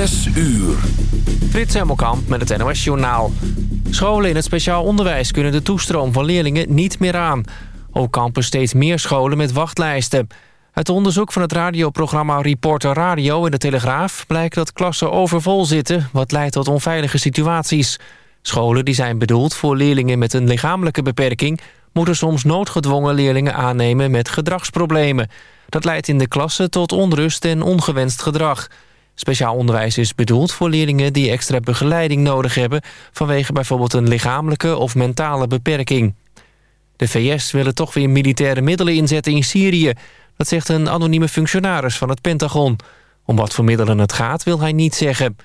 Zes uur. Frits Hemmelkamp met het NOS Journaal. Scholen in het speciaal onderwijs kunnen de toestroom van leerlingen niet meer aan. Ook kampen steeds meer scholen met wachtlijsten. Uit onderzoek van het radioprogramma Reporter Radio in de Telegraaf... blijkt dat klassen overvol zitten, wat leidt tot onveilige situaties. Scholen die zijn bedoeld voor leerlingen met een lichamelijke beperking... moeten soms noodgedwongen leerlingen aannemen met gedragsproblemen. Dat leidt in de klassen tot onrust en ongewenst gedrag... Speciaal onderwijs is bedoeld voor leerlingen die extra begeleiding nodig hebben... vanwege bijvoorbeeld een lichamelijke of mentale beperking. De VS willen toch weer militaire middelen inzetten in Syrië. Dat zegt een anonieme functionaris van het Pentagon. Om wat voor middelen het gaat wil hij niet zeggen.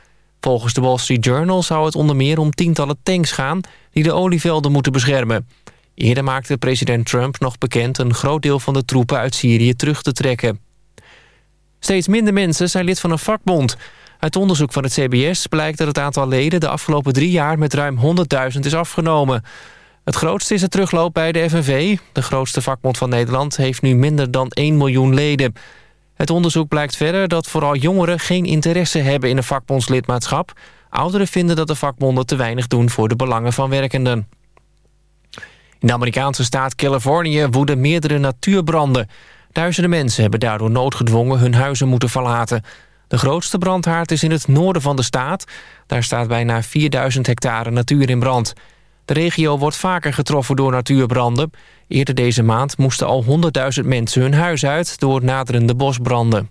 Volgens de Wall Street Journal zou het onder meer om tientallen tanks gaan... die de olievelden moeten beschermen. Eerder maakte president Trump nog bekend... een groot deel van de troepen uit Syrië terug te trekken. Steeds minder mensen zijn lid van een vakbond. Uit onderzoek van het CBS blijkt dat het aantal leden... de afgelopen drie jaar met ruim 100.000 is afgenomen. Het grootste is het terugloop bij de FNV. De grootste vakbond van Nederland heeft nu minder dan 1 miljoen leden. Het onderzoek blijkt verder dat vooral jongeren geen interesse hebben in een vakbondslidmaatschap. Ouderen vinden dat de vakbonden te weinig doen voor de belangen van werkenden. In de Amerikaanse staat Californië woeden meerdere natuurbranden. Duizenden mensen hebben daardoor noodgedwongen hun huizen moeten verlaten. De grootste brandhaard is in het noorden van de staat. Daar staat bijna 4000 hectare natuur in brand. De regio wordt vaker getroffen door natuurbranden. Eerder deze maand moesten al 100.000 mensen hun huis uit... door naderende bosbranden.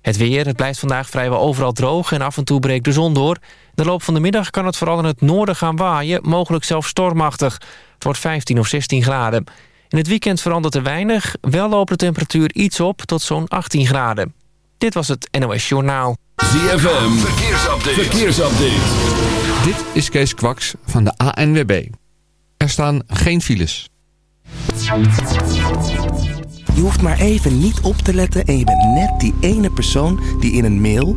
Het weer, het blijft vandaag vrijwel overal droog... en af en toe breekt de zon door. De loop van de middag kan het vooral in het noorden gaan waaien... mogelijk zelfs stormachtig. Het wordt 15 of 16 graden. In het weekend verandert er weinig. Wel loopt de temperatuur iets op tot zo'n 18 graden. Dit was het NOS Journaal. ZFM, verkeersupdate. verkeersupdate. Dit is Kees Kwaks van de ANWB. Er staan geen files. Je hoeft maar even niet op te letten en je bent net die ene persoon die in een mail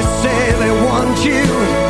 they say they want you.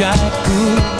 wish I could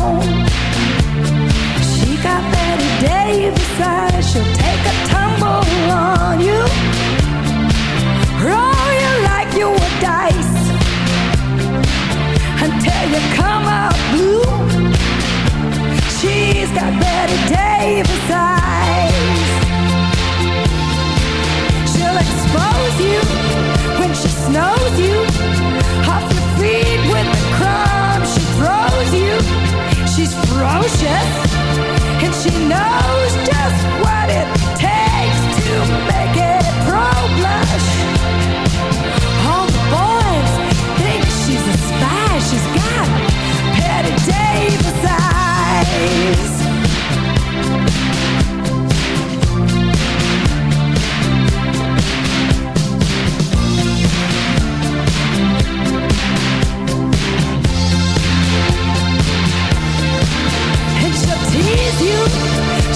know. and she knows just what.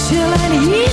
till an eat.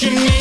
Originator.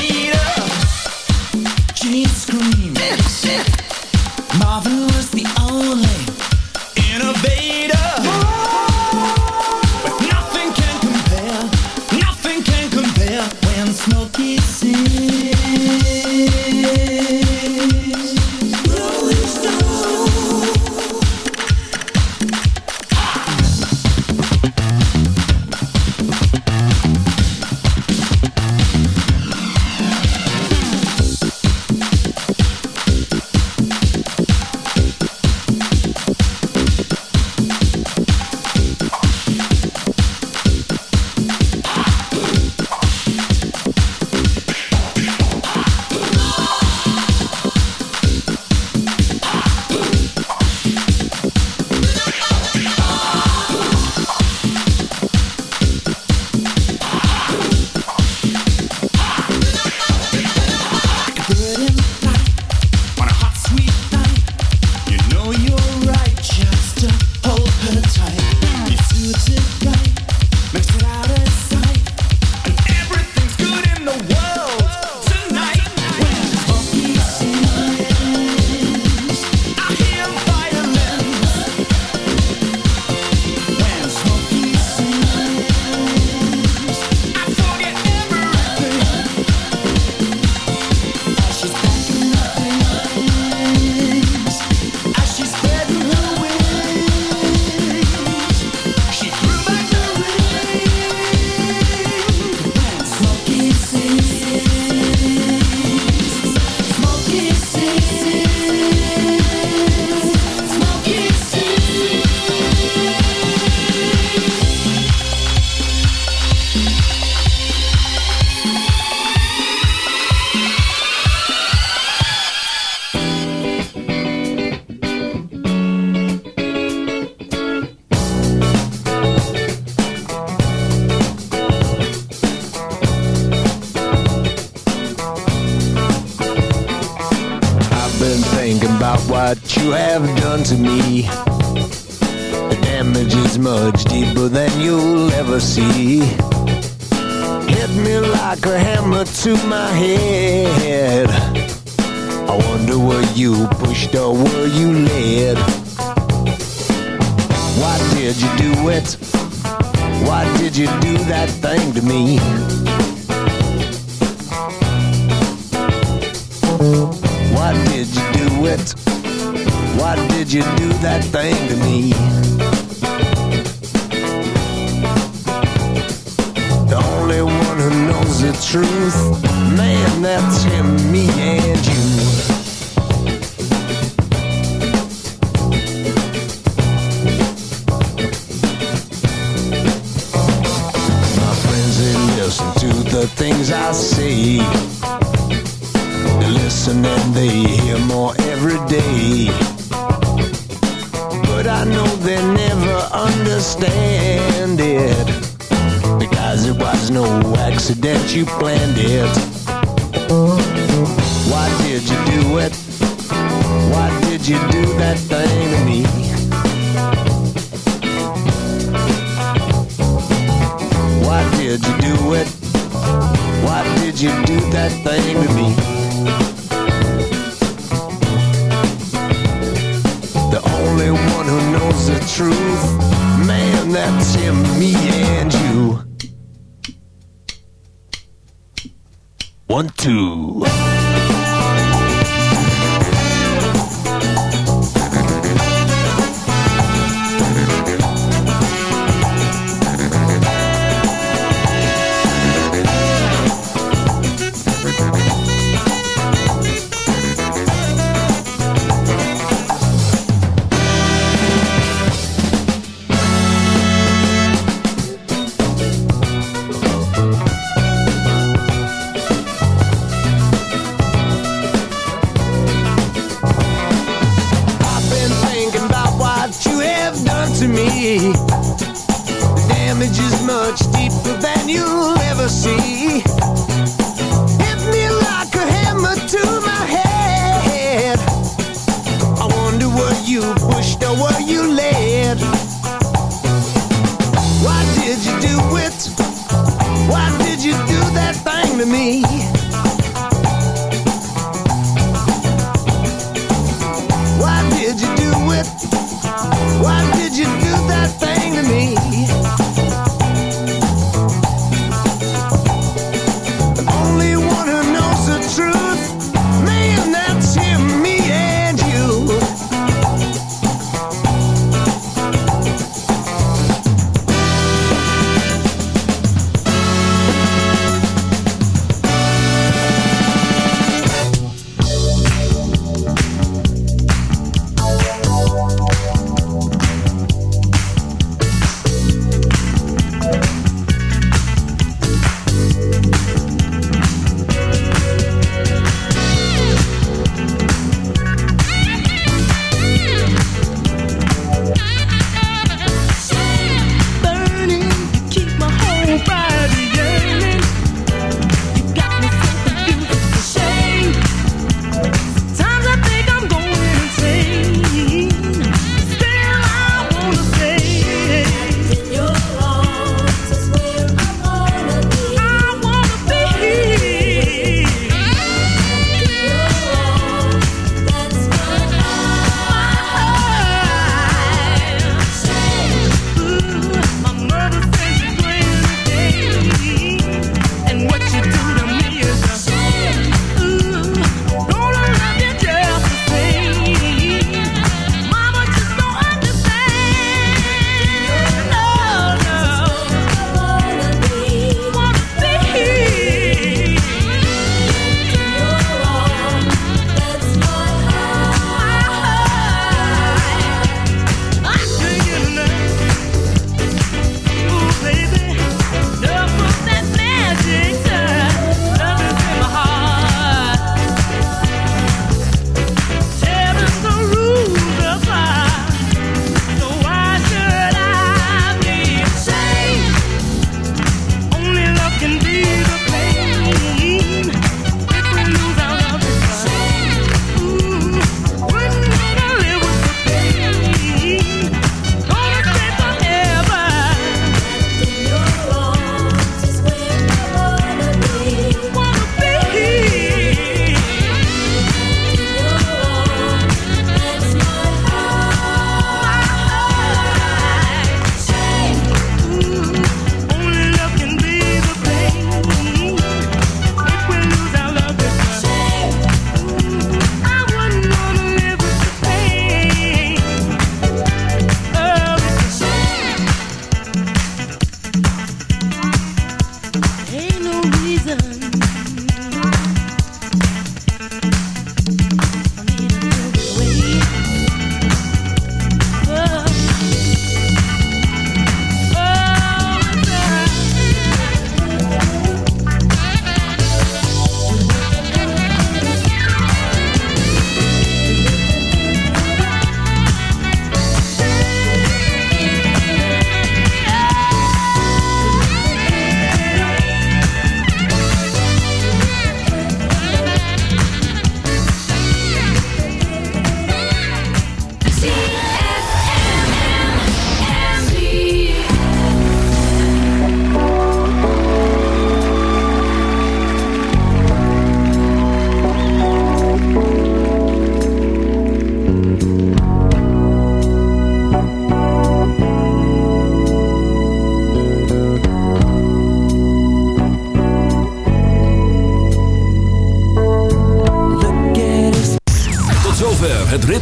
Peace. You do that thing to me?